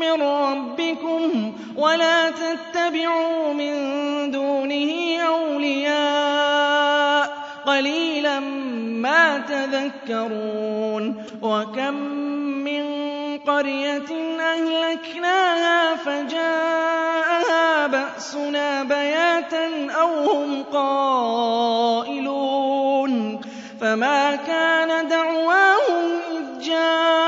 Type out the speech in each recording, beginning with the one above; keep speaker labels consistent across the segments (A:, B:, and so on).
A: مِّن رَّبِّكُمْ وَلَا تَتَّبِعُوا مِن دُونِهِ أَوْلِيَاءَ ۖ قَلِيلًا مَّا تَذَكَّرُونَ وَكَم مِّن قَرْيَةٍ أَهْلَكْنَاهَا فَجَاءَهَا بَأْسُنَا بَيَاتًا أَوْ هُمْ قَائِلُونَ فَمَا كَانَ دَعْوَاهُمْ إِذْ جَاءَهُم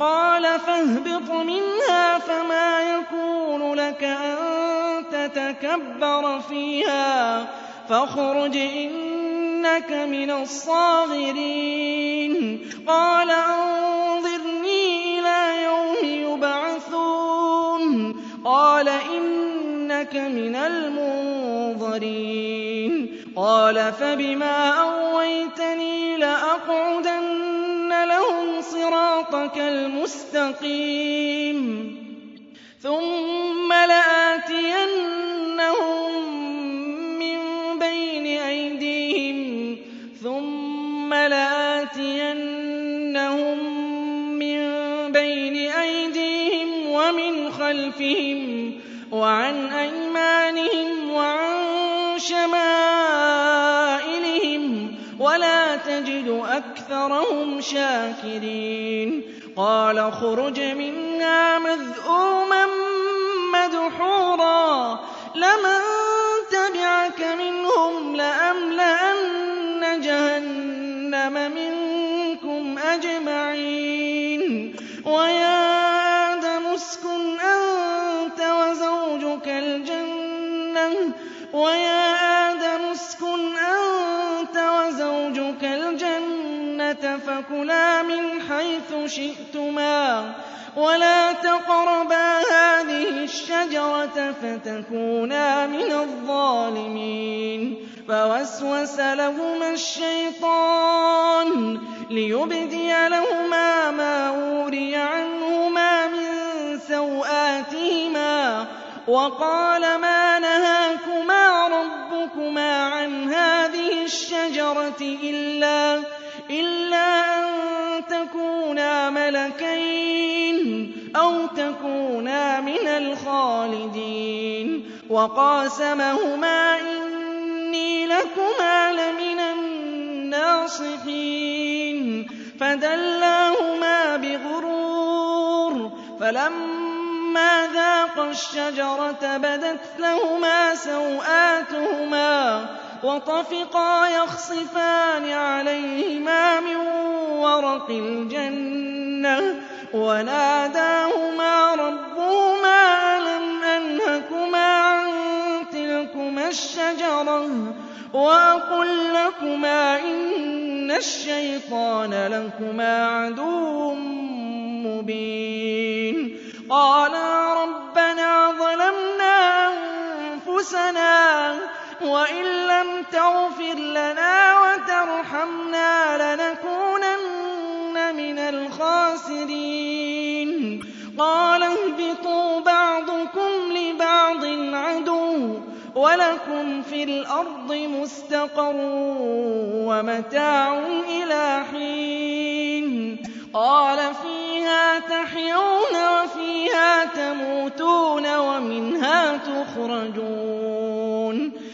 A: قَالَ فَاهْبِطْ مِنْهَا فَمَا يَكُونُ لَكَ أَن تَتَكَبَّرَ فِيهَا فَاخْرُجْ إِنَّكَ مِنَ الصَّاغِرِينَ. قَالَ أَنظِرْنِي إِلَىٰ يَوْمِ يُبْعَثُونَ. قَالَ إِنَّكَ مِنَ الْمُنظَرِينَ. قَالَ فَبِمَا أَغْوَيْتَنِي لَأَقْعُدَنَّ لَهُمْ صِرَاطَكَ الْمُسْتَقِيمَ. ثُمَّ لَآتِيَنَّهُم مِّن بَيْنِ أَيْدِيهِمْ. ثُمَّ لَآتِيَنَّهُم مِّن بَيْنِ أَيْدِيهِمْ وَمِنْ خَلْفِهِمْ وَعَنْ أَيْمَانِهِمْ وَعَن شَمَائِلِهِمْ. وَلَا تَجِدُ أَكْثَرَهُمْ شَاكِرِينَ. قَالَ اخْرُجْ مِنْهَا مَذْءُومًا مَّدْحُورًا ۖ. لَّمَن تَبِعَكَ مِنْهُمْ لَأَمْلَأَنَّ جَهَنَّمَ مِنكُمْ أَجْمَعِينَ. وَيَا آدَمُ اسْكُنْ أَنتَ وَزَوْجُكَ الْجَنَّةَ. فَكُلَا مِنْ حَيْثُ شِئْتُمَا وَلَا تَقْرَبَا هَٰذِهِ الشَّجَرَةَ فَتَكُونَا مِنَ الظَّالِمِينَ فَوَسْوَسَ لَهُمَا الشَّيْطَانُ لِيُبْدِيَ لَهُمَا مَا أُورِيَ عَنْهُمَا مِن سَوْآتِهِمَا وَقَالَ مَا نَهَاكُمَا رَبُّكُمَا عَنْ هَٰذِهِ الشَّجَرَةِ إِلَّا إِلَّا أَن تَكُونَا مَلَكَيْنِ أَوْ تَكُونَا مِنَ الْخَالِدِينَ وَقَاسَمَهُمَا إِنِّي لَكُمَا لَمِنَ النَّاصِحِينَ فَدَلَّاهُمَا بِغُرُورٍ فَلَمَّا ذَاقَا الشَّجَرَةَ بَدَتْ لَهُمَا سَوْآتُهُمَا وَطَفِقَا يَخْصِفَانِ عَلَيْهِمَا مِن وَرَقِ الْجَنَّةِ وَنَادَاهُمَا رَبُّهُمَا أَلَمْ أَنْهَكُمَا عَن تِلْكُمَا الشَّجَرَةِ وَأَقُل لَّكُمَا إِنَّ الشَّيْطَانَ لَكُمَا عَدُوٌّ مُّبِينٌ. قَالَا رَبَّنَا ظَلَمْنَا أَنفُسَنَا وَإِن لَّمْ تَغْفِرْ لَنَا وَتَرْحَمْنَا لَنَكُونَنَّ مِنَ الْخَاسِرِينَ قَالَ اهْبِطُوا بَعْضُكُمْ لِبَعْضٍ عَدُوٌّ وَلَكُمْ فِي الْأَرْضِ مُسْتَقَرٌّ وَمَتَاعٌ إِلَىٰ حِينٍ قَالَ فِيهَا تَحْيَوْنَ وَفِيهَا تَمُوتُونَ وَمِنْهَا تُخْرَجُونَ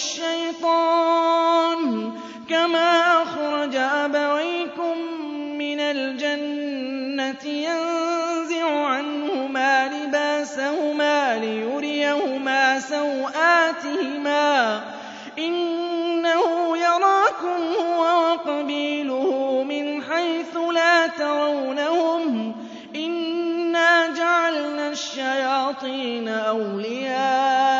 A: الشَّيْطَانُ كَمَا أَخْرَجَ أَبَوَيْكُم مِّنَ الْجَنَّةِ يَنزِعُ عَنْهُمَا لِبَاسَهُمَا لِيُرِيَهُمَا سَوْآتِهِمَا ۗ إِنَّهُ يَرَاكُمْ هُوَ وَقَبِيلُهُ مِنْ حَيْثُ لَا تَرَوْنَهُمْ ۗ إِنَّا جَعَلْنَا الشَّيَاطِينَ أَوْلِيَاءَ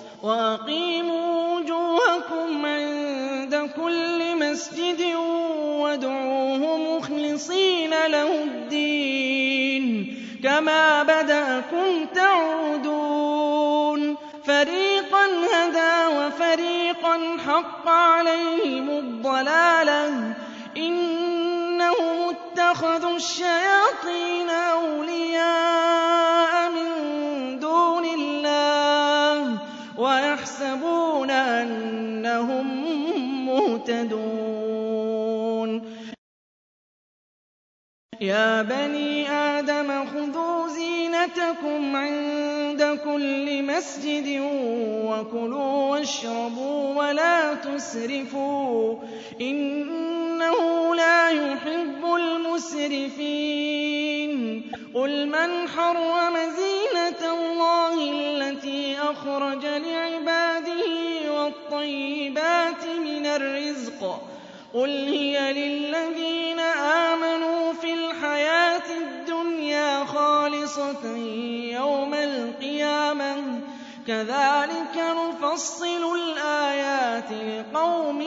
A: وَأَقِيمُوا وُجُوهَكُمْ عِندَ كُلِّ مَسْجِدٍ وَادْعُوهُ مُخْلِصِينَ لَهُ الدِّينَ كَمَا بَدَأَكُمْ تَعُودُونَ. فَرِيقًا هَدَىٰ وَفَرِيقًا حَقَّ عَلَيْهِمُ الضَّلَالَةُ ۗ. إِنَّهُمُ اتَّخَذُوا الشَّيَاطِينَ أَوْلِيَاءَ. وَيَحْسَبُونَ أَنَّهُم مُّهْتَدُونَ. يَا بَنِي آدَمَ خُذُوا زِينَتَكُمْ عِندَ كُلِّ مَسْجِدٍ وَكُلُوا وَاشْرَبُوا وَلَا تُسْرِفُوا ۚ إِنَّهُ لَا يُحِبُّ الْمُسْرِفِينَ قُلْ مَنْ حَرَّمَ زِينَةَ اللَّهِ الَّتِي أَخْرَجَ لِعِبَادِهِ وَالطَّيِّبَاتِ مِنَ الرِّزْقِ ۚ قُلْ هِيَ لِلَّذِينَ آمَنُوا الْحَيَاةِ الدُّنْيَا خَالِصَةً يَوْمَ الْقِيَامَةِ ۚ. كَذَٰلِكَ نُفَصِّلُ الْآيَاتِ لِقَوْمٍ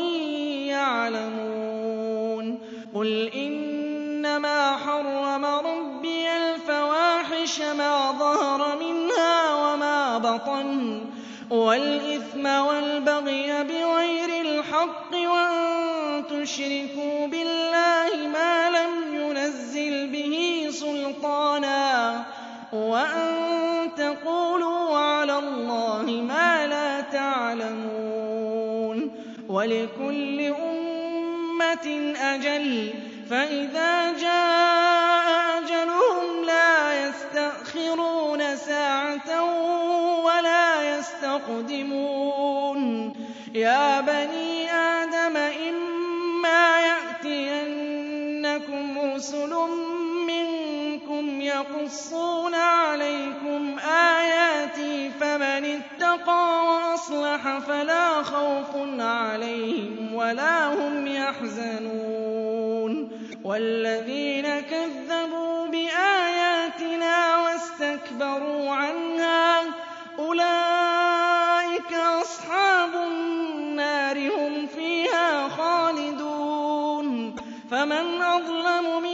A: يَعْلَمُونَ. قُلْ إِنَّمَا حَرَّمَ رَبِّيَ الْفَوَاحِشَ مَا ظَهَرَ مِنْهَا وَمَا بَطَنَ وَالْإِثْمَ وَالْبَغْيَ بِغَيْرِ الْحَقِّ وَأَن تُشْرِكُوا بِاللَّهِ مَا لَمْ يُنَزِّلْ بِهِ سُلْطَانًا وَأَن تَقُولُوا عَلَى اللَّهِ مَا لَا تَعْلَمُونَ وَلِكُلِّ أُمَّةٍ أَجَلٌ ۖ فَإِذَا جَاءَ أَجَلُهُمْ لَا يَسْتَأْخِرُونَ سَاعَةً وَلَا يَسْتَقْدِمُونَ يَا بَنِي رُسُلٌ مِّنكُمْ يَقُصُّونَ عَلَيْكُمْ آيَاتِي فَمَنِ اتَّقَىٰ وَأَصْلَحَ فَلَا خَوْفٌ عَلَيْهِمْ وَلَا هُمْ يَحْزَنُونَ وَالَّذِينَ كَذَّبُوا بِآيَاتِنَا وَاسْتَكْبَرُوا عَنْهَا أُولَٰئِكَ أَصْحَابُ النَّارِ ۖ هُمْ فِيهَا خَالِدُونَ فَمَنْ أَظْلَمُ مِمَّنِ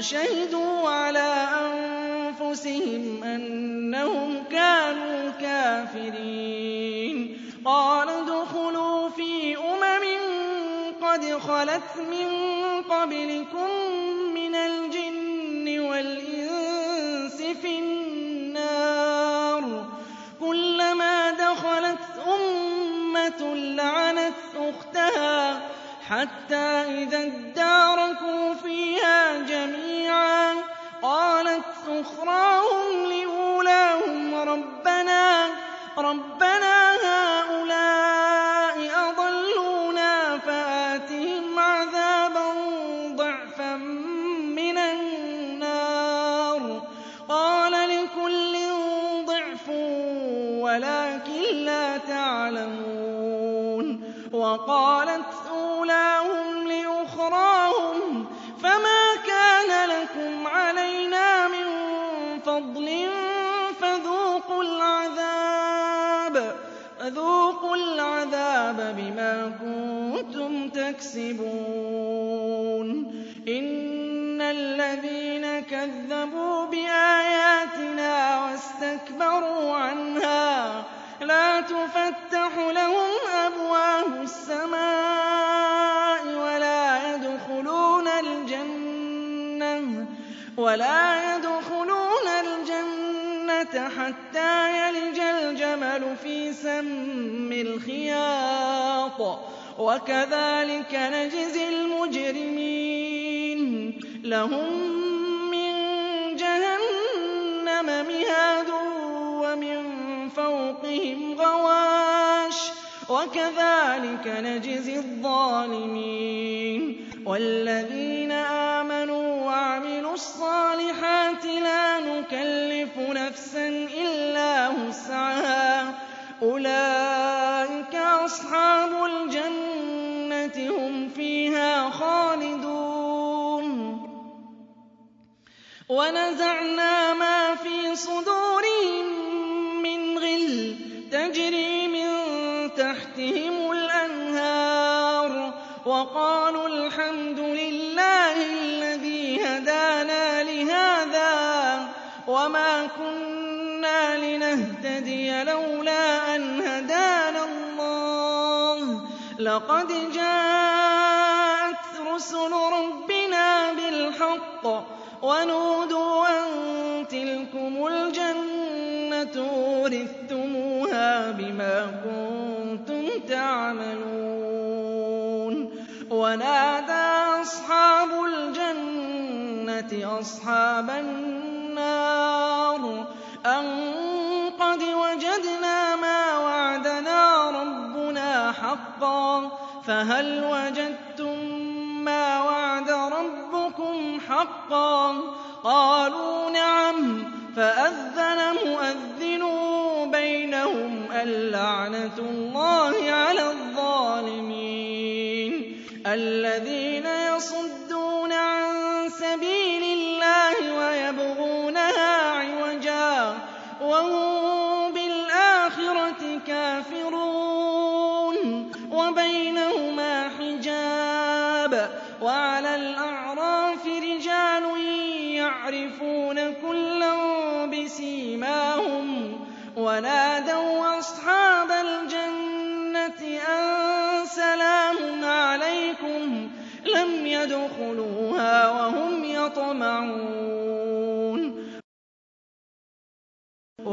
A: وَشَهِدُوا عَلَىٰ أَنفُسِهِمْ أَنَّهُمْ كَانُوا كَافِرِينَ. قَالَ ادْخُلُوا فِي أُمَمٍ قَدْ خَلَتْ مِن قَبْلِكُم مِّنَ الْجِنِّ وَالْإِنسِ فِي النَّارِ ۖ. كُلَّمَا دَخَلَتْ أُمَّةٌ لَّعَنَتْ أُخْتَهَا حَتَّىٰ إِذَا ادَّارَكُوا فِيهَا جَمِيعًا قَالَتْ أُخْرَاهُمْ لِأُولَاهُمْ رَبَّنَا هَٰؤُلَاءِ أَضَلُّونَا فَآتِهِمْ عَذَابًا ضِعْفًا مِّنَ النَّارِ ۖ. قَالَ لِكُلٍّ ضِعْفٌ وَلَٰكِن لَّا تَعْلَمُونَ. الْعَذَابَ بِمَا كُنتُمْ تَكْسِبُونَ. إِنَّ الَّذِينَ كَذَّبُوا بِآيَاتِنَا وَاسْتَكْبَرُوا عَنْهَا لَا تُفَتَّحُ لَهُمْ أَبْوَابُ السَّمَاءِ وَلَا يَدْخُلُونَ حَتَّىٰ يَلِجَ الْجَمَلُ فِي سَمِّ الْخِيَاطِ ۚ. وَكَذَٰلِكَ نَجْزِي الْمُجْرِمِينَ. لَهُم مِّن جَهَنَّمَ مِهَادٌ وَمِن فَوْقِهِمْ غَوَاشٍ ۚ. وَكَذَٰلِكَ نَجْزِي الظَّالِمِينَ. وَعَمِلُوا الصَّالِحَاتِ لَا نُكَلِّفُ نَفْسًا إِلَّا وُسْعَهَا. أُولَٰئِكَ أَصْحَابُ الْجَنَّةِ ۖ هُمْ فِيهَا خَالِدُونَ. وَنَزَعْنَا مَا فِي صُدُورِهِم مِّنْ غِلٍّ تَجْرِي مِن تَحْتِهِمُ الْأَنْهَارُ. وَقَالُوا الْحَمْدُ لِلَّهِ هَدَانَا لِهَٰذَا وَمَا كُنَّا لِنَهْتَدِيَ لَوْلَا أَنْ هَدَانَا اللَّهُ ۖ. لَقَدْ جَاءَتْ رُسُلُ رَبِّنَا بِالْحَقِّ ۖ وَنُودُوا أَن تِلْكُمُ الْجَنَّةُ أُورِثْتُمُوهَا بِمَا كُنتُمْ تَعْمَلُونَ. وَنَادَىٰ أَصْحَابُ الْجَنَّةِ أَصْحَابَ النَّارِ. أَن قَدْ وَجَدْنَا مَا وَعَدَنَا رَبُّنَا حَقًّا. فَهَلْ وَجَدتُّم مَّا وَعَدَ رَبُّكُمْ حَقًّا ۖ؟ قَالُوا نَعَمْ. فَأَذَّنَ مُؤَذِّنٌ بَيْنَهُمْ اللَّعْنَةُ اللَّهِ عَلَى الظَّالِمِينَ. الَّذِينَ يَصُدُّونَ سَبِيلِ اللَّهِ وَيَبْغُونَهَا عِوَجًا وَهُم بِالْآخِرَةِ كَافِرُونَ وَبَيْنَهُمَا حِجَابٌ وَعَلَى الْأَعْرَافِ رِجَالٌ يَعْرِفُونَ كُلًّا بِسِيمَاهُمْ وَنَادَوْا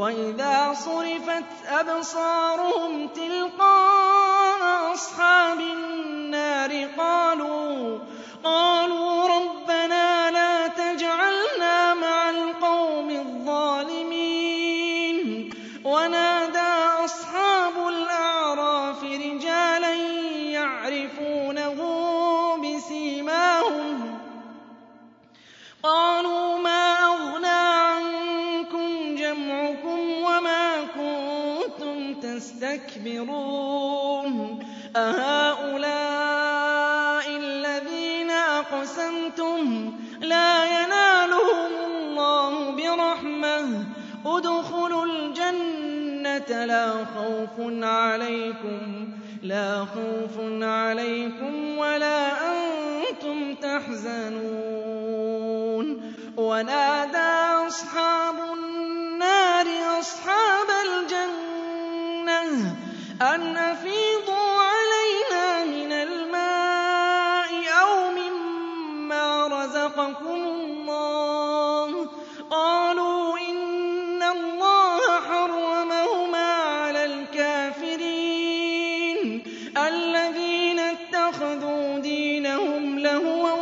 A: وَإِذَا صُرِفَتْ أَبْصَارُهُمْ تِلْقَاءَ أَصْحَابِ النَّارِ قَالُوا تستكبرون أهؤلاء الذين أقسمتم لا ينالهم الله برحمة. ادخلوا الجنة لا خوف عليكم لا خوف عليكم ولا أنتم تحزنون. ونادى أصحاب النار أصحاب الجنة أن أفيضوا علينا من الماء أو مما رزقكم الله قالوا إن الله حرمهما على الكافرين الذين اتخذوا دينهم لهوا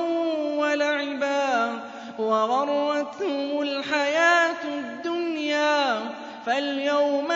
A: ولعبا وغرتهم الحياة الدنيا فاليوم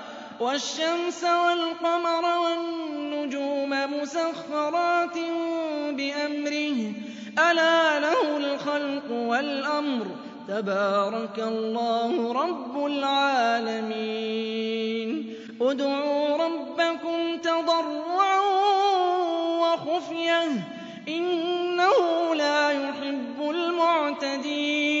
A: والشمس والقمر والنجوم مسخرات بأمره. ألا له الخلق والأمر. تبارك الله رب العالمين. ادعوا ربكم تضرعا وخفية. إنه لا يحب المعتدين.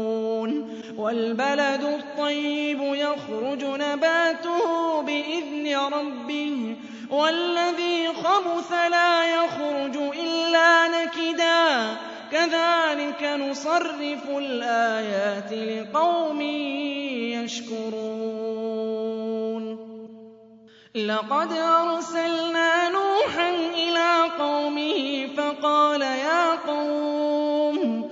A: والبلد الطيب يخرج نباته بإذن ربه والذي خبث لا يخرج إلا نكدا. كذلك نصرف الآيات لقوم يشكرون. لقد أرسلنا نوحا إلى قومه فقال يا قوم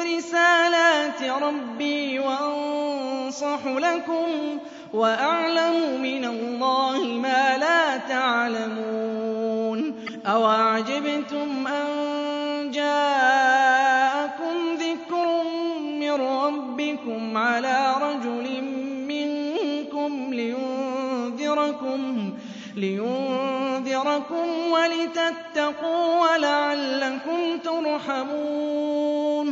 A: رسالات ربي وأنصح أَنصَحُ لَكُمْ وَأَعْلَمُ مِنَ اللَّهِ مَا لَا تَعْلَمُونَ أَوَعَجِبْتُمْ أَن جَاءَكُمْ ذِكْرٌ مِّن رَّبِّكُمْ عَلَىٰ رَجُلٍ مِّنكُمْ لِيُنذِرَكُمْ وَلِتَتَّقُوا وَلَعَلَّكُمْ تُرْحَمُونَ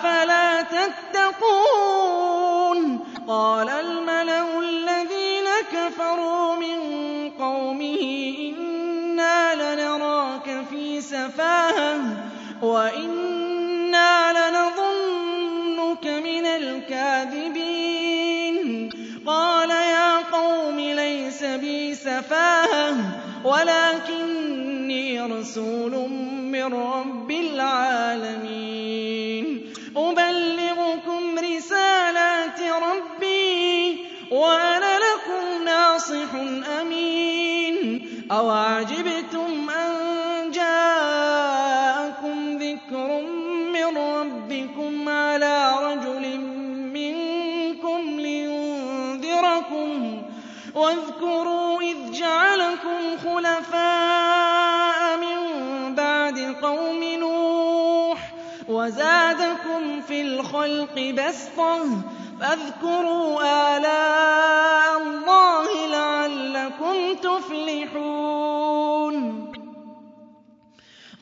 A: أَفَلَا تَتَّقُونَ قَالَ الْمَلَأُ الَّذِينَ كَفَرُوا مِن قَوْمِهِ إِنَّا لَنَرَاكَ فِي سَفَاهَةٍ وَإِنَّا لَنَظُنُّكَ مِنَ الْكَاذِبِينَ قَالَ يَا قَوْمِ لَيْسَ بِي سَفَاهَةٌ وَلَٰكِنِّي رَسُولٌ مِّن رَّبِّ الْعَالَمِينَ الْخَلْقِ بَسْطَةً ۖ فَاذْكُرُوا آلَاءَ اللَّهِ لَعَلَّكُمْ تُفْلِحُونَ.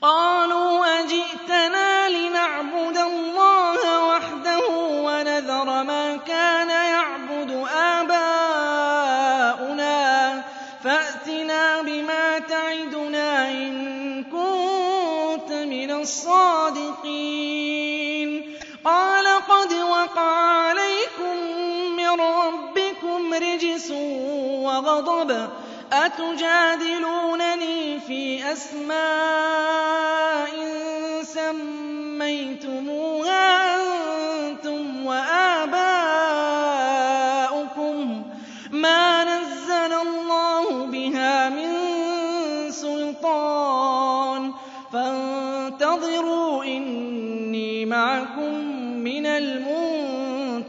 A: قَالُوا أَجِئْتَنَا لِنَعْبُدَ اللَّهَ وَحْدَهُ وَنَذَرَ مَا كَانَ يَعْبُدُ آبَاؤُنَا فَأْتِنَا بِمَا تَعِدُنَا إِن كُنتَ مِنَ الصَّادِقِينَ. وَغَضَبٌ أَتُجَادِلُونَنِي فِي أَسْمَاءٍ سَمَّيْتُمُوهَا أَنتُمْ وَآبَاؤُكُم مَّا نَزَّلَ اللَّهُ بِهَا مِن سُلْطَانٍ فَانتَظِرُوا إِنِّي مَعَكُم مِّنَ الْمُنتَظِرِينَ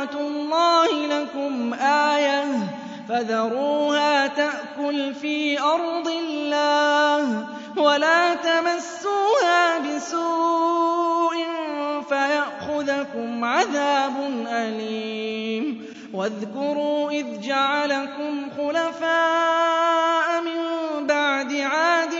A: نَاقَةُ اللَّهِ لَكُمْ آيَةً ۖ فَذَرُوهَا تَأْكُلْ فِي أَرْضِ اللَّهِ وَلَا تَمَسُّوهَا بِسُوءٍ فَيَأْخُذَكُمْ عَذَابٌ أَلِيمٌ وَاذْكُرُوا إِذْ جَعَلَكُمْ خُلَفَاءَ مِن بَعْدِ عَادٍ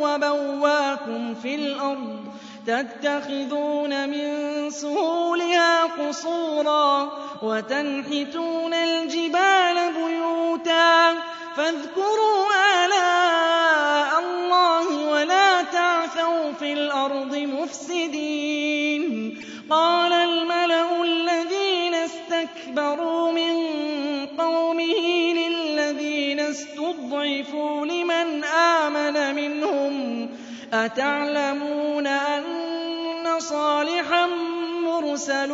A: وَبَوَّاكُمْ فِي الْأَرْضِ تَتَّخِذُونَ مِن سُهُولِهَا قُصُورًا وَتَنْحِتُونَ الْجِبَالَ بُيُوتًا فَاذْكُرُوا آلَاءَ اللَّهِ وَلَا تَعْثَوْا فِي الْأَرْضِ مُفْسِدِينَ قَالَ الْمَلَأُ الَّذِينَ اسْتَكْبَرُوا مِن قَوْمِهِ لِلَّذِينَ اسْتُضْعِفُوا لِمَنْ آمَنَ مِنْهُمْ أَتَعْلَمُونَ أَنَّ صَالِحًا مُّرْسَلٌ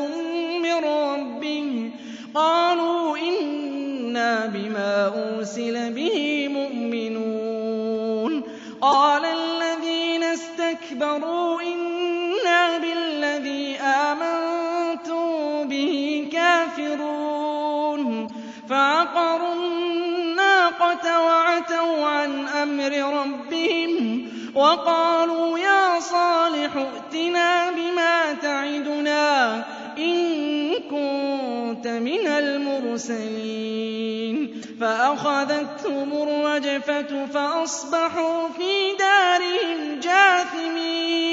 A: مِّن رَّبِّهِ ۚ قَالُوا إِنَّا بِمَا أُرْسِلَ بِهِ مُؤْمِنُونَ قَالَ الَّذِينَ اسْتَكْبَرُوا إِنَّا بِالَّذِي آمَنتُم بِهِ كَافِرُونَ فَعَقَرُوا النَّاقَةَ أَمْرِ رَبِّهِمْ وَقَالُوا يَا صَالِحُ ائْتِنَا بِمَا تَعِدُنَا إِن كُنتَ مِنَ الْمُرْسَلِينَ. فَأَخَذَتْهُمُ الرَّجْفَةُ فَأَصْبَحُوا فِي دَارِهِمْ جَاثِمِينَ.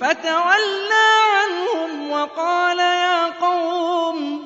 A: فَتَوَلَّىٰ عَنْهُمْ وَقَالَ يَا قَوْمِ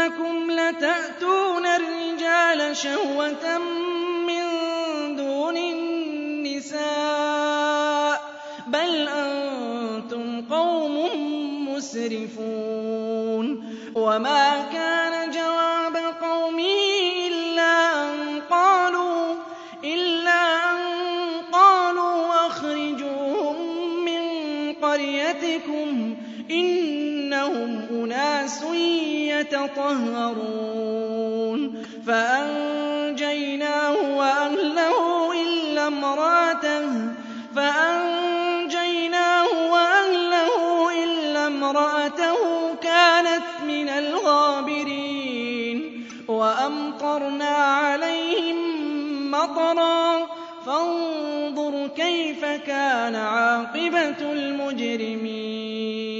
A: إِنَّكُمْ لَتَأْتُونَ الرِّجَالَ شَهْوَةً مِّن دُونِ النِّسَاءِ بَلْ أَنتُمْ قَوْمٌ مُّسْرِفُونَ وَمَا كَانَ أُنَاسٌ يَتَطَهَّرُونَ فَأَنجَيْنَاهُ وَأَهْلَهُ إِلَّا امْرَأَتَهُ فَأَنجَيْنَاهُ وَأَهْلَهُ إِلَّا امْرَأَتَهُ كَانَتْ مِنَ الْغَابِرِينَ وَأَمْطَرْنَا عَلَيْهِم مَّطَرًا فَانظُرْ كَيْفَ كَانَ عَاقِبَةُ الْمُجْرِمِينَ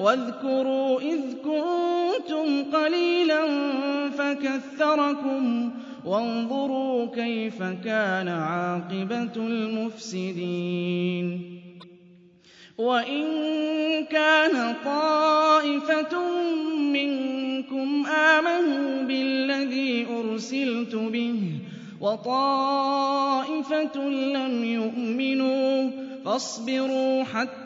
A: وَاذْكُرُوا إِذْ كُنتُمْ قَلِيلًا فَكَثَّرَكُمْ وَانظُرُوا كَيْفَ كَانَ عَاقِبَةُ الْمُفْسِدِينَ. وَإِن كَانَ طَائِفَةٌ مِّنكُمْ آمَنُوا بِالَّذِي أُرْسِلْتُ بِهِ وَطَائِفَةٌ لَّمْ يُؤْمِنُوا فَاصْبِرُوا حَتَّىٰ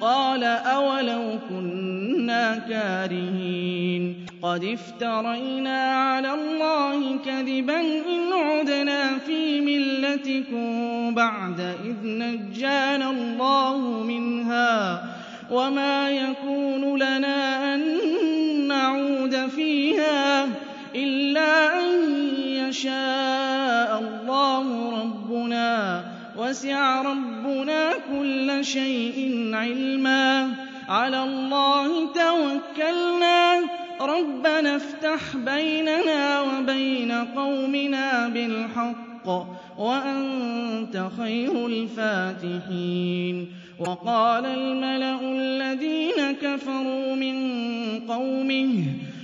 A: قَالَ أَوَلَوْ كُنَّا كَارِهِينَ قَدِ افْتَرَيْنَا عَلَى اللَّهِ كَذِبًا إِنْ عُدْنَا فِي مِلَّتِكُم بَعْدَ إِذْ نَجَّانَا اللَّهُ مِنْهَا ۚ وَمَا يَكُونُ لَنَا وَسِعَ رَبُّنَا كُلَّ شَيْءٍ عِلْمًا ۚ. عَلَى اللَّهِ تَوَكَّلْنَا ۚ. رَبَّنَا افْتَحْ بَيْنَنَا وَبَيْنَ قَوْمِنَا بِالْحَقِّ ۖ وَأَنتَ خَيْرُ الْفَاتِحِينَ. وَقَالَ الْمَلَأُ الَّذِينَ كَفَرُوا مِن قَوْمِهِ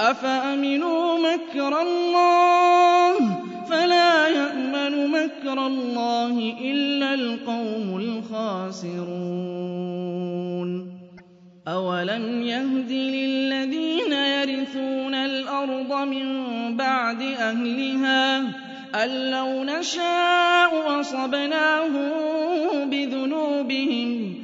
A: أَفَأَمِنُوا مَكْرَ اللَّهِ ۚ فَلَا يَأْمَنُ مَكْرَ اللَّهِ إِلَّا الْقَوْمُ الْخَاسِرُونَ أَوَلَمْ يَهْدِ لِلَّذِينَ يَرِثُونَ الْأَرْضَ مِن بَعْدِ أَهْلِهَا أَن لَّوْ نَشَاءُ أَصَبْنَاهُم بِذُنُوبِهِمْ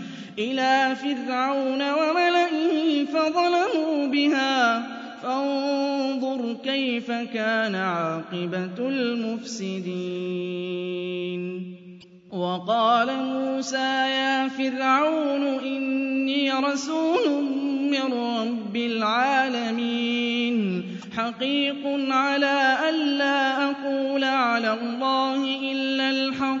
A: فَظَلَمُوا بِهَا. فَانظُرْ كَيْفَ كَانَ عَاقِبَةُ الْمُفْسِدِينَ. وَقَالَ مُوسَىٰ يَا فِرْعَوْنُ إِنِّي رَسُولٌ مِّن رَّبِّ الْعَالَمِينَ. حَقِيقٌ عَلَىٰ أَلَّا أَقُولَ عَلَى اللَّهِ إِلَّا الْحَقَّ ۚ.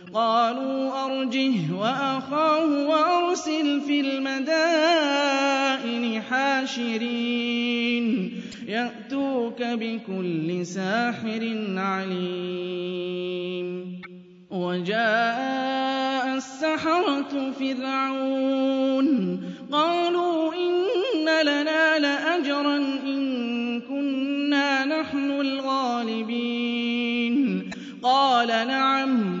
A: قَالُوا أَرْجِهْ وَأَخَاهُ وَأَرْسِلْ فِي الْمَدَائِنِ حَاشِرِينَ. يَأْتُوكَ بِكُلِّ سَاحِرٍ عَلِيمٍ. وَجَاءَ السَّحَرَةُ فِرْعَوْنَ. قَالُوا إِنَّ لَنَا لَأَجْرًا إِن كُنَّا نَحْنُ الْغَالِبِينَ. قَالَ نَعَمْ.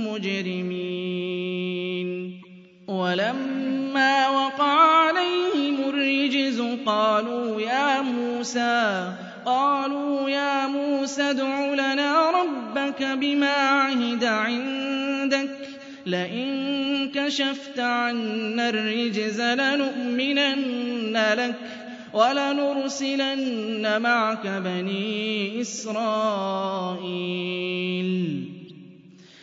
A: مُّجْرِمِينَ وَلَمَّا وَقَعَ عَلَيْهِمُ الرِّجْزُ قَالُوا يَا مُوسَىٰ قالوا يا موسى ادْعُ لَنَا رَبَّكَ بِمَا عَهِدَ عِندَكَ. لَئِن كَشَفْتَ عَنَّا الرِّجْزَ لَنُؤْمِنَنَّ لَكَ وَلَنُرْسِلَنَّ مَعَكَ بَنِي إِسْرَائِيلَ.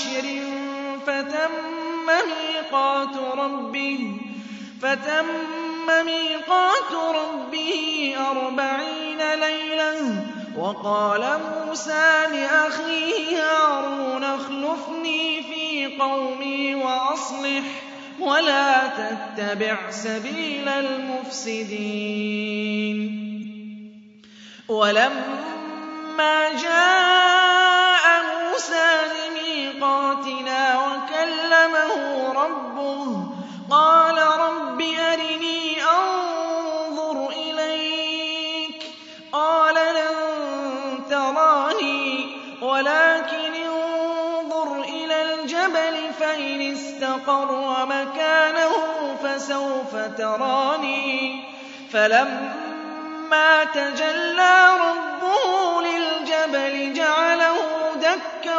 A: وَأَتْمَمْنَاهَا بِعَشْرٍ فَتَمَّ مِيقَاتُ رَبِّهِ أَرْبَعِينَ لَيْلَةً ۚ وَقَالَ مُوسَىٰ لِأَخِيهِ هَارُونَ اخْلُفْنِي فِي قَوْمِي وَأَصْلِحْ وَلَا تَتَّبِعْ سَبِيلَ الْمُفْسِدِينَ. وَلَمَّا جَاءَ مُوسَىٰ لِمِيقَاتِنَا وَكَلَّمَهُ رَبُّهُ. قَالَ رَبِّ أَرِنِي أَنظُرْ إِلَيْكَ ۚ. قَالَ لَن تَرَانِي وَلَٰكِنِ انظُرْ إِلَى الْجَبَلِ فَإِنِ اسْتَقَرَّ مَكَانَهُ فَسَوْفَ تَرَانِي ۚ. فَلَمَّا تَجَلَّىٰ رَبُّهُ لِلْجَبَلِ جَعَلَهُ دَكًّا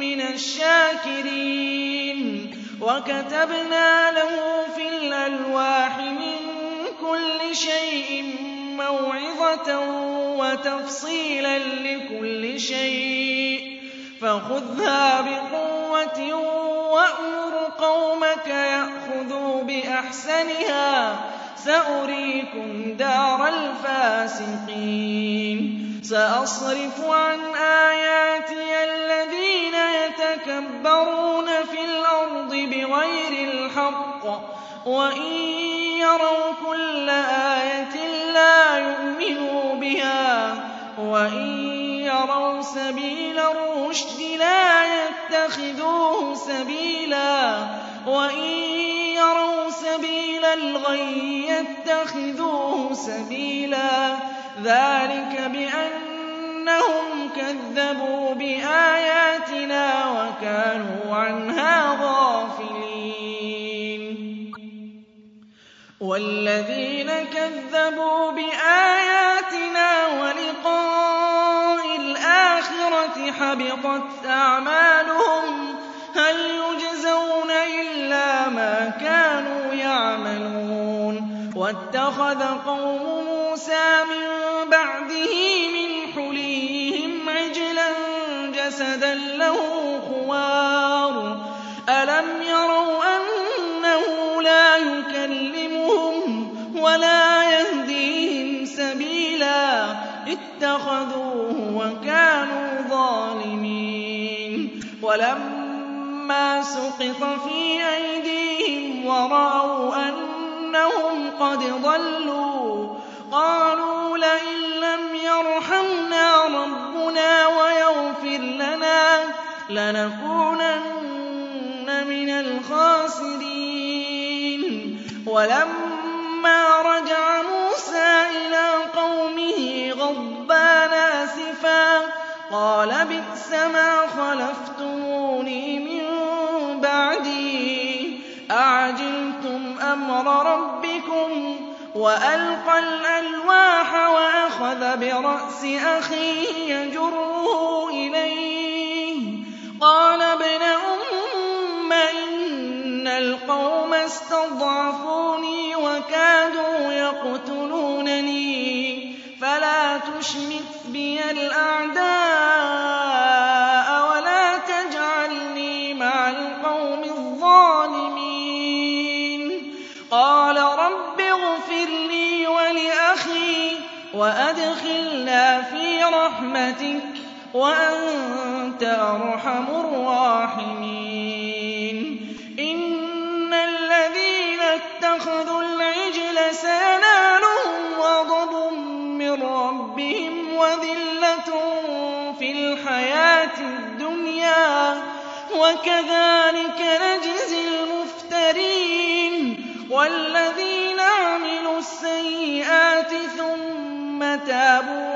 A: مِّنَ الشَّاكِرِينَ وَكَتَبْنَا لَهُ فِي الْأَلْوَاحِ مِن كُلِّ شَيْءٍ مَّوْعِظَةً وَتَفْصِيلًا لِّكُلِّ شَيْءٍ فَخُذْهَا بِقُوَّةٍ وَأْمُرْ قَوْمَكَ يَأْخُذُوا بِأَحْسَنِهَا ۚ سَأُرِيكُمْ دَارَ الْفَاسِقِينَ سَأَصْرِفُ عَنْ آيَاتِيَ يَتَكَبَّرُونَ فِي الْأَرْضِ بِغَيْرِ الْحَقِّ وَإِن يَرَوْا كُلَّ آيَةٍ لَّا يُؤْمِنُوا بِهَا وَإِن يَرَوْا سَبِيلَ الرُّشْدِ لَا يَتَّخِذُوهُ سَبِيلًا وَإِن يَرَوْا سَبِيلَ الْغَيِّ يَتَّخِذُوهُ سَبِيلًا ۚ ذَٰلِكَ بِأَنَّهُمْ كَذَّبُوا بِآيَاتِنَا وَكَانُوا عَنْهَا غَافِلِينَ. وَالَّذِينَ كَذَّبُوا بِآيَاتِنَا وَلِقَاءِ الْآخِرَةِ حَبِطَتْ أَعْمَالُهُمْ هَلْ يُجْزَوْنَ إِلَّا مَا كَانُوا يَعْمَلُونَ؟ وَاتَّخَذَ قَوْمُ مُوسَىٰ مِن بَعْدِهِ مِنْ عِجْلًا جَسَدًا لَّهُ خُوَارٌ. أَلَمْ يَرَوْا أَنَّهُ لَا يُكَلِّمُهُمْ وَلَا يَهْدِيهِمْ سَبِيلًا؟ اتَّخَذُوهُ وَكَانُوا ظَالِمِينَ. وَلَمَّا سُقِطَ فِي أَيْدِيهِمْ وَرَأَوْا أَنَّهُمْ قَدْ ضَلُّوا لَنَكُونَنَّ مِنَ الْخَاسِرِينَ. وَلَمَّا رَجَعَ مُوسَىٰ إِلَىٰ قَوْمِهِ غَضْبَانَ أَسِفًا قَالَ بِئْسَمَا خَلَفْتُمُونِي مِن بَعْدِي. أَعَجِلْتُمْ أَمْرَ رَبِّكُمْ وَأَلْقَى الْأَلْوَاحَ وَأَخَذَ بِرَأْسِ أَخِيهِ يَجُرُّهُ إِلَيْهِ. قَالَ ابْنَ أُمَّ إِنَّ الْقَوْمَ اسْتَضْعَفُونِي وَكَادُوا يَقْتُلُونَنِي فَلَا تُشْمِتْ بِيَ الْأَعْدَاءَ وَلَا تَجْعَلْنِي مَعَ الْقَوْمِ الظَّالِمِينَ. قَالَ رَبِّ اغْفِرْ لِي وَلِأَخِي وَأَدْخِلْنَا فِي رَحْمَتِكَ ۖ وَأَنتَ أَرْحَمُ الرَّاحِمِينَ. إِنَّ الَّذِينَ اتَّخَذُوا الْعِجْلَ سَيَنَالُهُمْ غَضَبٌ مِّن رَّبِّهِمْ وَذِلَّةٌ فِي الْحَيَاةِ الدُّنْيَا ۚ. وَكَذَٰلِكَ نَجْزِي الْمُفْتَرِينَ. وَالَّذِينَ عَمِلُوا السَّيِّئَاتِ ثُمَّ تَابُوا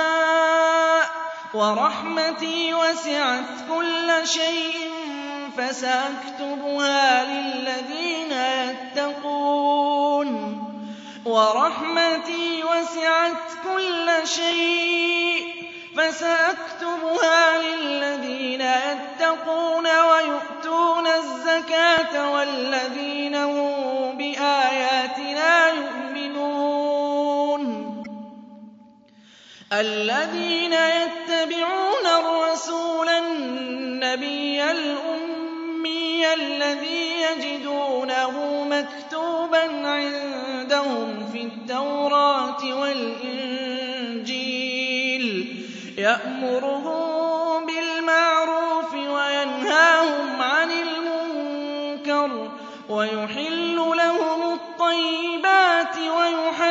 A: وَرَحْمَتِي وَسِعَتْ كُلَّ شَيْءٍ فَسَأَكْتُبُهَا لِلَّذِينَ يَتَّقُونَ. وَرَحْمَتِي وَسِعَتْ كُلَّ شَيْءٍ فَسَأَكْتُبُهَا لِلَّذِينَ يَتَّقُونَ وَيُؤْتُونَ الزَّكَاةَ وَالَّذِينَ هُم بِآيَاتِنَا يُؤْمِنُونَ. الَّذِينَ يَتَّبِعُونَ الرَّسُولَ النَّبِيَّ الْأُمِّيَّ الَّذِي يَجِدُونَهُ مَكْتُوبًا عِندَهُمْ فِي التَّوْرَاةِ وَالْإِنجِيلِ يَأْمُرُهُم بِالْمَعْرُوفِ وَيَنْهَاهُمْ عَنِ الْمُنكَرِ وَيُحِلُّ لَهُمُ الطَّيِّبَاتِ وَيُحَرِّمُ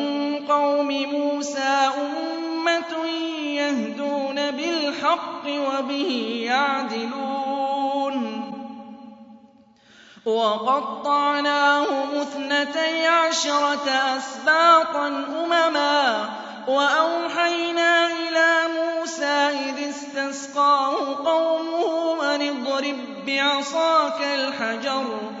A: قَوْمِ مُوسَىٰ أُمَّةٌ يَهْدُونَ بِالْحَقِّ وَبِهِ يَعْدِلُونَ. وَقَطَّعْنَاهُمُ اثْنَتَيْ عَشْرَةَ أَسْبَاطًا أُمَمًا وَأَوْحَيْنَا إِلَىٰ مُوسَىٰ إِذِ اسْتَسْقَاهُ قَوْمُهُ أَنِ اضْرِب بِّعَصَاكَ الْحَجَرَ ۖ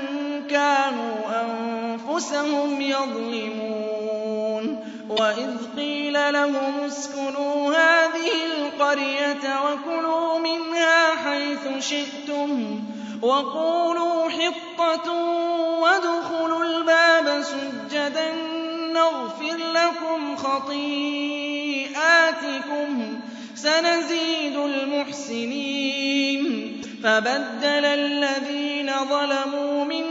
A: أَنفُسَهُمْ يَظْلِمُونَ. وَإِذْ قِيلَ لَهُمُ اسْكُنُوا هَٰذِهِ الْقَرْيَةَ وَكُلُوا مِنْهَا حَيْثُ شِئْتُمْ وَقُولُوا حِطَّةٌ وَادْخُلُوا الْبَابَ سُجَّدًا نَّغْفِرْ لَكُمْ خَطِيئَاتِكُمْ ۚ سَنَزِيدُ الْمُحْسِنِينَ. فَبَدَّلَ الَّذِينَ ظَلَمُوا مِنْهُمْ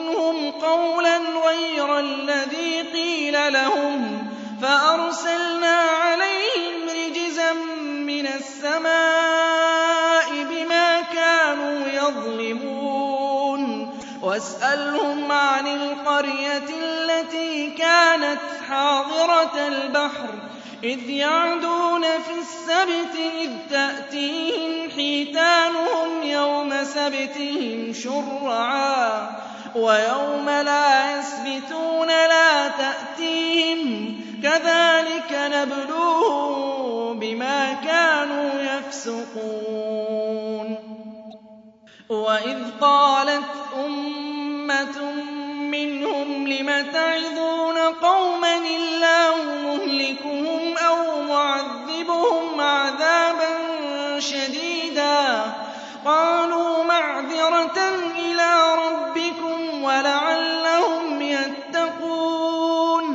A: قَوْلًا غَيْرَ الَّذِي قِيلَ لَهُمْ فَأَرْسَلْنَا عَلَيْهِمْ رِجْزًا مِّنَ السَّمَاءِ بِمَا كَانُوا يَظْلِمُونَ. وَاسْأَلْهُمْ عَنِ الْقَرْيَةِ الَّتِي كَانَتْ حَاضِرَةَ الْبَحْرِ إِذْ يَعْدُونَ فِي السَّبْتِ إِذْ تَأْتِيهِمْ حِيتَانُهُمْ يَوْمَ سَبْتِهِمْ شُرَّعًا. وَيَوْمَ لَا يَسْبِتُونَ لَا تَأْتِيهِمْ ۚ كَذَٰلِكَ نَبْلُوهُم بِمَا كَانُوا يَفْسُقُونَ. وَإِذْ قَالَتْ أُمَّةٌ مِّنْهُمْ لِمَ تَعِظُونَ قَوْمًا اللَّهُ مُهْلِكُهُمْ أَوْ مُعَذِّبُهُمْ عَذَابًا شَدِيدًا ۖ؟ قَالُوا مَعْذِرَةً إِلَىٰ رَبِّكُمْ وَلَعَلَّهُمْ يَتَّقُونَ.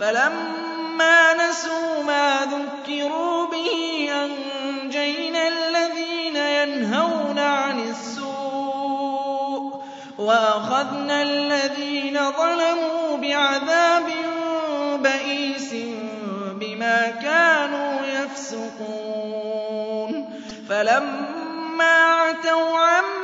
A: فَلَمَّا نَسُوا مَا ذُكِّرُوا بِهِ أَنجَيْنَا الَّذِينَ يَنْهَوْنَ عَنِ السُّوءِ وَأَخَذْنَا الَّذِينَ ظَلَمُوا بِعَذَابٍ بَئِيسٍ بِمَا كَانُوا يَفْسُقُونَ. فَلَمَّا عَتَوْا عَمَّا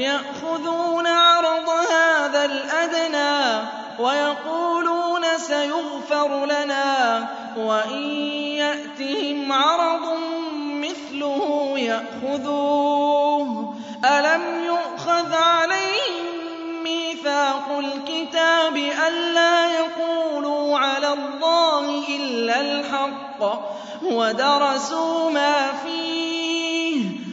A: يَأْخُذُونَ عَرَضَ هَٰذَا الْأَدْنَىٰ وَيَقُولُونَ سَيُغْفَرُ لَنَا وَإِن يَأْتِهِمْ عَرَضٌ مِّثْلُهُ يَأْخُذُوهُ. أَلَمْ يُؤْخَذْ عَلَيْهِم مِّيثَاقُ الْكِتَابِ أَلَّا يَقُولُوا عَلَى اللَّهِ إِلَّا الْحَقَّ وَدَرَسُوا مَا فِيهِ ۗ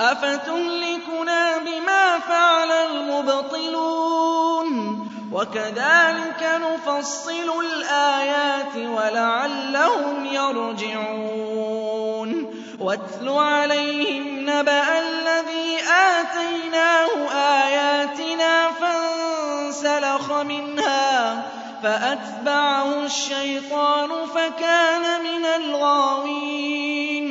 A: أَفَتُهْلِكُنَا بِمَا فَعَلَ الْمُبْطِلُونَ وَكَذَٰلِكَ نُفَصِّلُ الْآيَاتِ وَلَعَلَّهُمْ يَرْجِعُونَ وَاتْلُ عَلَيْهِمْ نَبَأَ الَّذِي آتَيْنَاهُ آيَاتِنَا فَانسَلَخَ مِنْهَا فَأَتْبَعَهُ الشَّيْطَانُ فَكَانَ مِنَ الْغَاوِينَ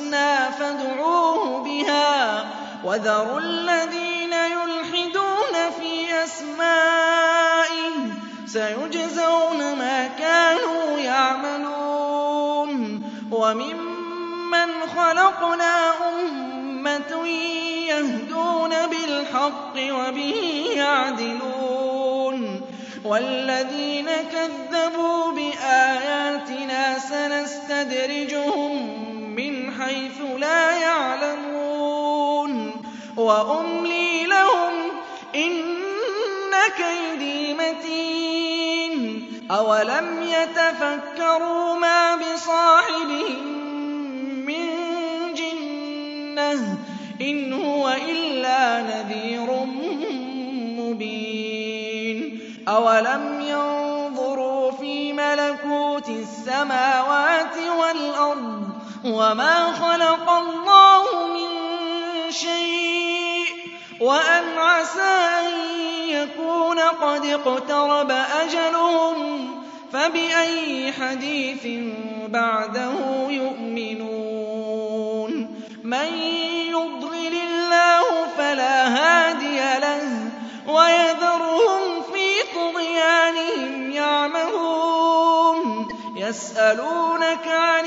A: الْحُسْنَىٰ فَادْعُوهُ بِهَا ۖ. وَذَرُوا الَّذِينَ يُلْحِدُونَ فِي أَسْمَائِهِ ۚ. سَيُجْزَوْنَ مَا كَانُوا يَعْمَلُونَ. وَمِمَّنْ خَلَقْنَا أُمَّةٌ يَهْدُونَ بِالْحَقِّ وَبِهِ يَعْدِلُونَ. وَالَّذِينَ كَذَّبُوا بِآيَاتِنَا سَنَسْتَدْرِجُهُم حَيْثُ لَا يَعْلَمُونَ وَأُمْلِي لَهُمْ ۚ إِنَّ كَيْدِي مَتِينٌ أَوَلَمْ يَتَفَكَّرُوا مَا بِصَاحِبِهِم مِّن جِنَّةٍ ۚ إِنْ هُوَ إِلَّا نَذِيرٌ مُّبِينٌ أَوَلَمْ يَنظُرُوا فِي مَلَكُوتِ السَّمَاوَاتِ وَالْأَرْضِ وَمَا خَلَقَ اللَّهُ مِن شَيْءٍ وَأَنْ عَسَىٰ أَن يَكُونَ قَدِ اقْتَرَبَ أَجَلُهُمْ ۖ فَبِأَيِّ حَدِيثٍ بَعْدَهُ يُؤْمِنُونَ مَن يُضْلِلِ اللَّهُ فَلَا هَادِيَ لَهُ وَيَذَرُهُمْ فِي طُغْيَانِهِمْ يَعْمَهُونَ يَسْأَلُونَكَ عَنِ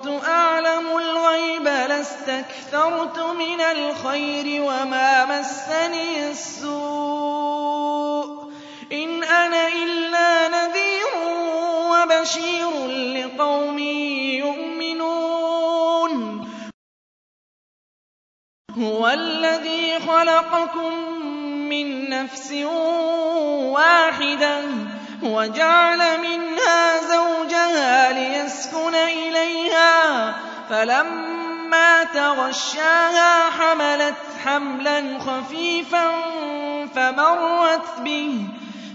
A: أَعْلَمُ الْغَيْبَ لَاسْتَكْثَرْتُ مِنَ الْخَيْرِ وَمَا مَسَّنِيَ السُّوءُ ۚ. إِنْ أَنَا إِلَّا نَذِيرٌ وَبَشِيرٌ لِّقَوْمٍ يُؤْمِنُونَ. هُوَ الَّذِي خَلَقَكُم مِّن نَّفْسٍ وَاحِدَةٍ. وَجَعَلَ مِنْهَا زَوْجَهَا لِيَسْكُنَ إِلَيْهَا فَلَمَّا تَغَشَّاهَا حَمَلَتْ حَمْلًا خَفِيفًا فَمَرَّتْ بِهِ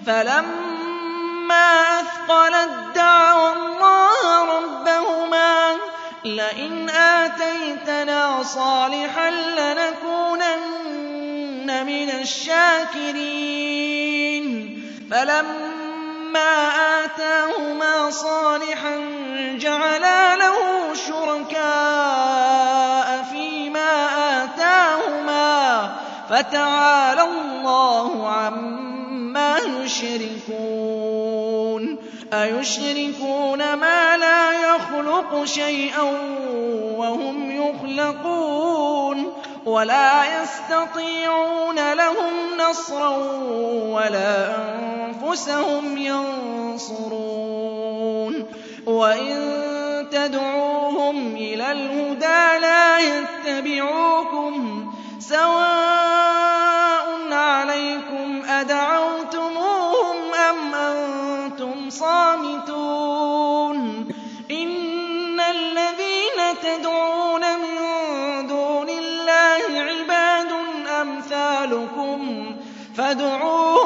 A: فَلَمَّا أَثْقَلَت دَّعَوَا اللَّهَ رَبَّهُمَا لَئِنْ آتَيْتَنَا صَالِحًا لَّنَكُونَنَّ مِنَ الشَّاكِرِينَ. فَلَمَّا آتَاهُمَا صَالِحًا جَعَلَا لَهُ شُرَكَاءَ فِيمَا آتَاهُمَا ۚ فَتَعَالَى اللَّهُ عَمَّا يُشْرِكُونَ أَيُشْرِكُونَ مَا لَا يَخْلُقُ شَيْئًا وَهُمْ يُخْلَقُونَ وَلَا يَسْتَطِيعُونَ لَهُمْ نَصْرًا وَلَا أَنفُسَهُمْ يَنصُرُونَ. وَإِن تَدْعُوهُمْ إِلَى الْهُدَىٰ لَا يَتَّبِعُوكُمْ ۚ. سَوَاءٌ عَلَيْكُمْ أَدَعَوْتُمُوهُمْ أَمْ أَنتُمْ صَامِتُونَ. إِنَّ الَّذِينَ تَدْعُونَ مِن دُونِ اللَّهِ عِبَادٌ أَمْثَالُكُمْ. فَادْعُوهُمْ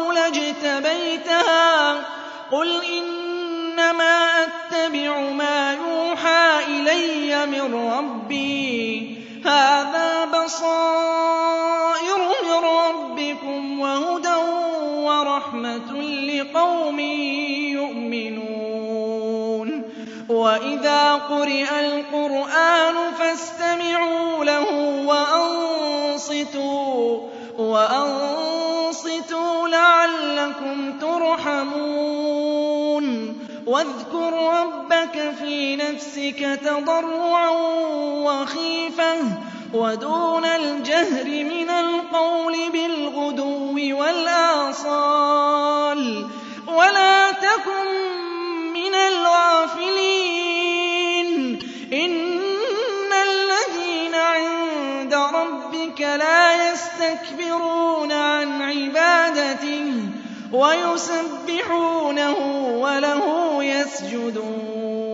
A: اجْتَبَيْتَهَا ۚ قُلْ إِنَّمَا أَتَّبِعُ مَا يُوحَىٰ إِلَيَّ مِن رَّبِّي ۚ هَٰذَا بَصَائِرُ مِن رَّبِّكُمْ وَهُدًى وَرَحْمَةٌ لِّقَوْمٍ يُؤْمِنُونَ وَإِذَا قُرِئَ الْقُرْآنُ فَاسْتَمِعُوا لَهُ وَأَنصِتُوا لَعَلَّكُمْ تُرْحَمُونَ. وَاذْكُر رَّبَّكَ فِي نَفْسِكَ تَضَرُّعًا وَخِيفَةً وَدُونَ الْجَهْرِ مِنَ الْقَوْلِ بِالْغُدُوِّ وَالْآصَالِ. وَلَا تَكُن مِّنَ الْغَافِلِينَ. رَبِّكَ لَا يَسْتَكْبِرُونَ عَنْ عِبَادَتِهِ وَيُسَبِّحُونَهُ وَلَهُ يَسْجُدُونَ.